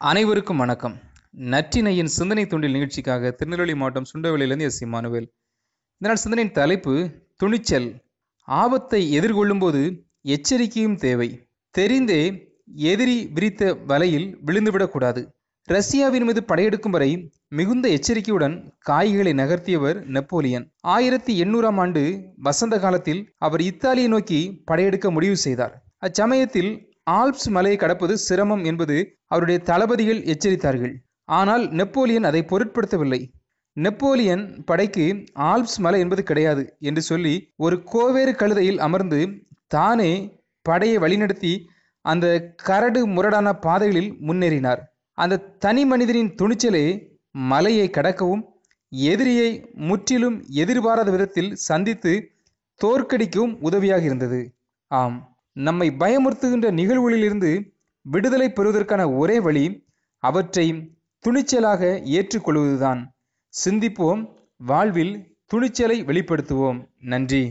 அனைவருக்கும் வணக்கம். நற்றினையின் சிந்தனை தொண்டில் நிகழ்ச்சிக்காக திருநெல்வேலி மாவட்டம் சுண்டவெளியிலிருந்து எஸ் இமானுவேல் இதனால் சிந்தனையின் தலைப்பு துணிச்சல் ஆபத்தை எதிர்கொள்ளும்போது எச்சரிக்கையும் தேவை. தெரிந்தே எதிரி விரித்த வலையில் விழுந்துவிடக்கூடாது. ரஷ்யாவின் மீது படையெடுக்கும் வரை மிகுந்த எச்சரிக்கையுடன் காய்களை நகர்த்தியவர் நெப்போலியன். ஆயிரத்தி எண்ணூறாம் ஆண்டு வசந்த காலத்தில் அவர் இத்தாலியை நோக்கி படையெடுக்க முடிவு செய்தார். அச்சமயத்தில் ஆல்ப்ஸ் மலையை கடப்பது சிரமம் என்பது அவருடைய தளபதிகள் எச்சரித்தார்கள். ஆனால் நெப்போலியன் அதை பொருட்படுத்தவில்லை. நெப்போலியன் படைக்கு ஆல்ப்ஸ் மலை என்பது கிடையாது என்று சொல்லி ஒரு கோவேறு கழுதையில் அமர்ந்து தானே படையை வழிநடத்தி அந்த கரடு முரடான பாதைகளில் முன்னேறினார். அந்த தனி மனிதனின் துணிச்சலே மலையை கடக்கவும் எதிரியை முற்றிலும் எதிர்பாராத விதத்தில் சந்தித்து தோற்கடிக்கவும் உதவியாக இருந்தது. ஆம். நம்மை பயமுறுத்துகின்ற நிகழ்வுகளிலிருந்து விடுதலை பெறுவதற்கான ஒரே வழி அவற்றை துணிச்சலாக ஏற்றுக்கொள்வதுதான். சிந்திப்போம் வாழ்வில் துணிச்சலை வெளிப்படுத்துவோம். நன்றி.